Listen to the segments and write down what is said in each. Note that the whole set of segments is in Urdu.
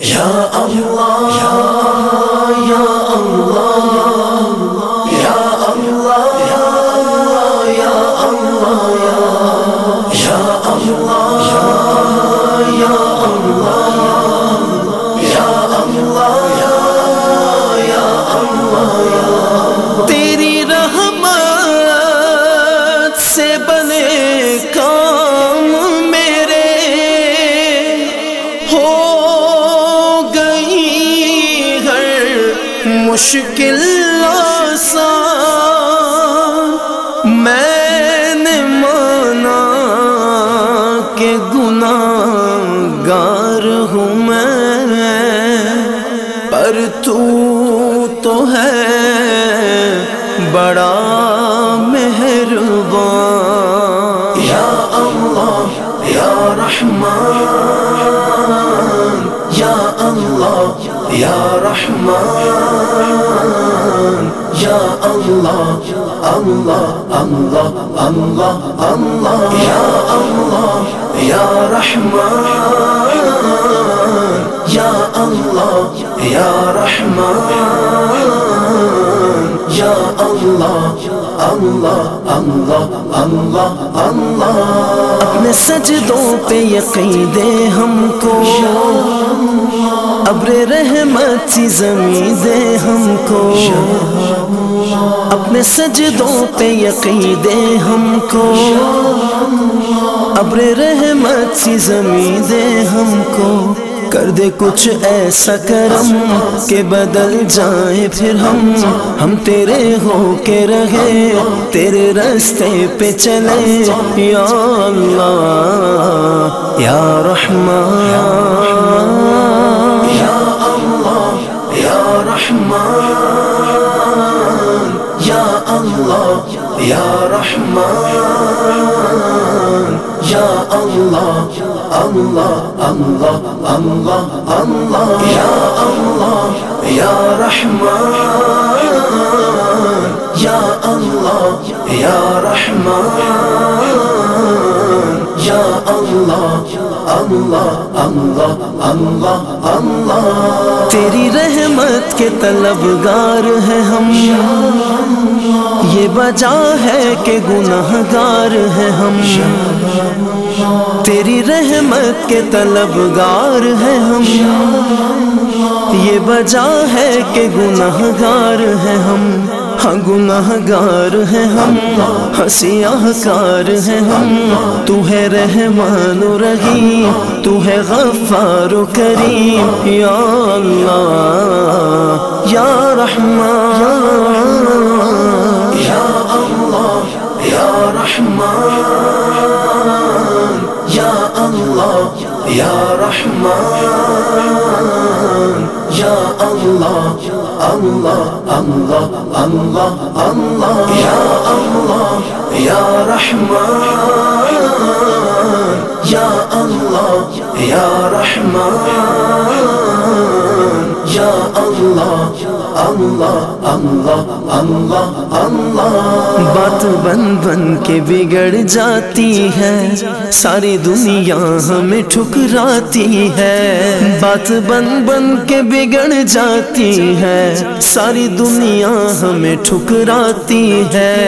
یا اللہ یا اللہ مشکل آسان میں نے مانا کہ گناہ گار ہوں میں، پر تو تو ہے بڑا مہربان۔ یا اللہ، یا رحمان۔ یا رحمان یا اللہ اللہ اللہ اللہ اللہ یا اللہ یا رحمان یا اللہ یا رحمان یا اللہ اللہ اللہ اللہ اللہ اپنے سجدوں پہ یقین دے ہم کو۔ ابر رحمت سی زمین دے ہم کو۔ اپنے سجدوں پہ یقین دے ہم کو۔ ابر رحمت سی زمین دے ہم کو۔ کر دے کچھ ایسا کرم کہ بدل جائیں پھر ہم۔ ہم تیرے ہو کے رہے، تیرے رستے پہ چلے۔ یا اللہ، یا رحمان اللہ یا رحمان یا اللہ اللہ اللہ اللہ اللہ یا اللہ یا رحمان یا اللہ یا رحمان یا اللہ اللہ اللہ اللہ اللہ تیری رحمت کے طلبگار ہیں ہم۔ یہ بجا ہے کہ گناہ گار ہیں ہم۔ تیری رحمت کے طلبگار ہیں ہم۔ یہ بجا ہے کہ گناہ گار ہیں ہم۔ ہاں گناہ گار ہیں ہم۔ ہنسیاں کار ہیں ہم۔ تو ہے رحمان و رحیم، تو ہے غفار و کریم۔ یا اللہ، یا رحمان۔ یا اللہ، یا رحمان، یا اللہ، یا رحمان، یا اللہ اللہ اللہ اللہ اللہ، یا اللہ، یا رحمان، یا اللہ، یا رحمان، یا اللہ اللہ اللہ اللہ اللہ. بات بن بن کے بگڑ جاتی ہے، ساری دنیا ہمیں ٹھکراتی ہے۔ بات بن بن کے بگڑ جاتی ہے، ساری دنیا ہمیں ٹھکراتی ہے۔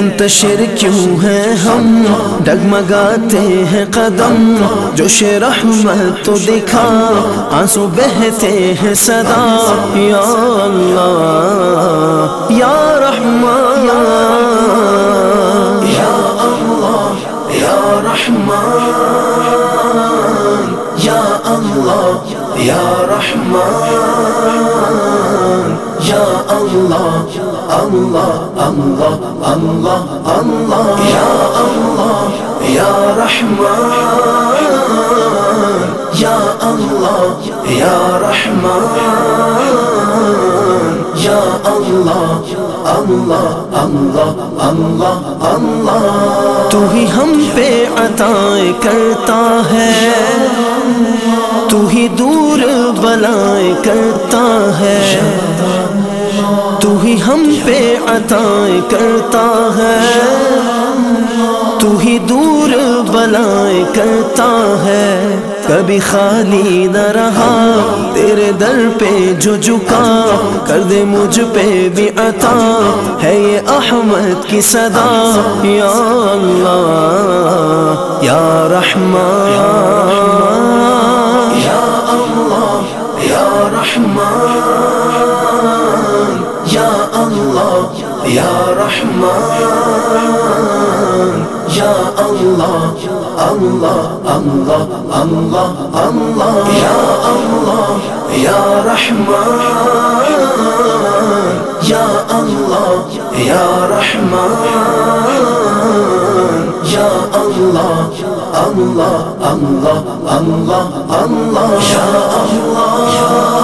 منتشر کیوں ہے ہم؟ ڈگمگاتے ہیں قدم۔ جوش رحمت تو دکھا آنسو بہتے ہیں صدا۔ یا اللہ، یا رحمان، یا اللہ، یا رحمان یا اللہ، یا رحمان، یا اللہ اللہ اللہ اللہ اللہ، یا اللہ، یا رحمان، یا اللہ، یا رحمان۔ یا اللہ اللہ اللہ اللہ اللہ تو ہی ہم پہ عطائیں کرتا ہے۔ تو ہی دور بلائیں کرتا ہے۔ تو ہی ہم پہ عطائیں کرتا ہے۔ تو ہی دور بلائیں کرتا ہے۔ کبھی خالی نہ رہا۔ تیرے در پہ جو جھکا کر دے مجھ پہ بھی عطا ہے یہ احمد کی صدا یا اللہ، یا رحمان، یا اللہ، یا رحمان، یا اللہ، یا رحمان۔ اللہ اللہ اللہ اللہ یا اللہ یا رحمان یا اللہ یا رحمان یا اللہ اللہ اللہ اللہ اللہ یا اللہ